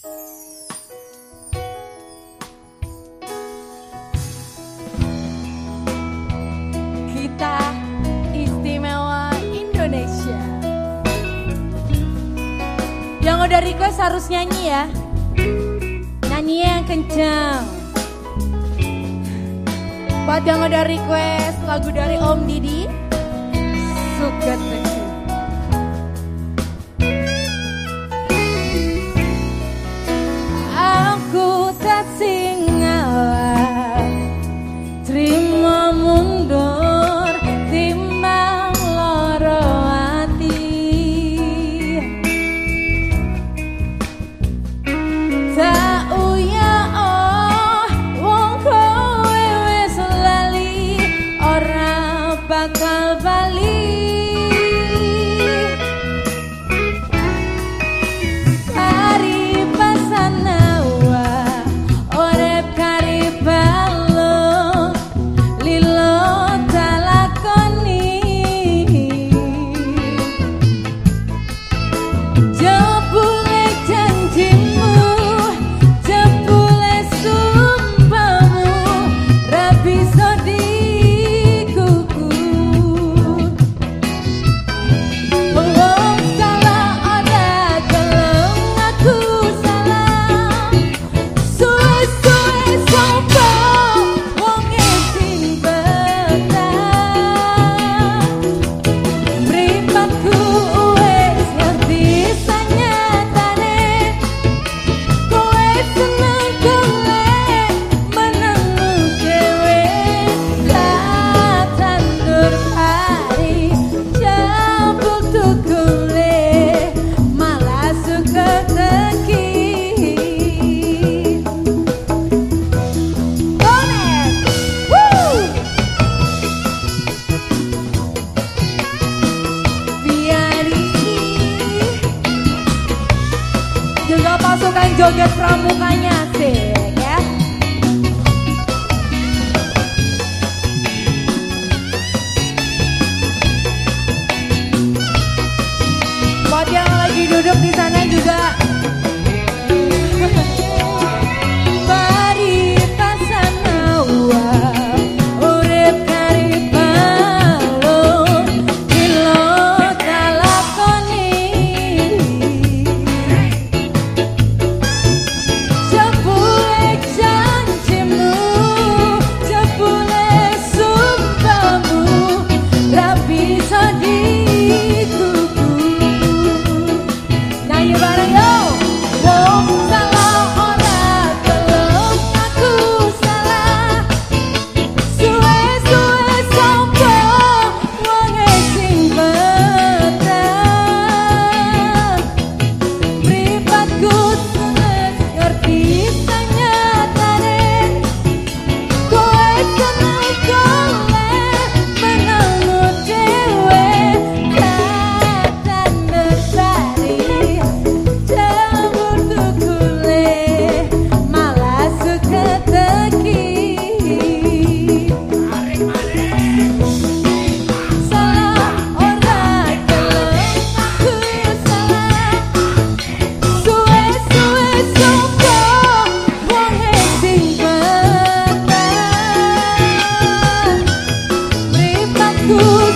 Kita istimewa Indonesia. Yang udah request harus nyanyi ya. Nyanyi yang kencang. Buat yang udah request lagu dari Om Didi, suka. joget pramukanya. good.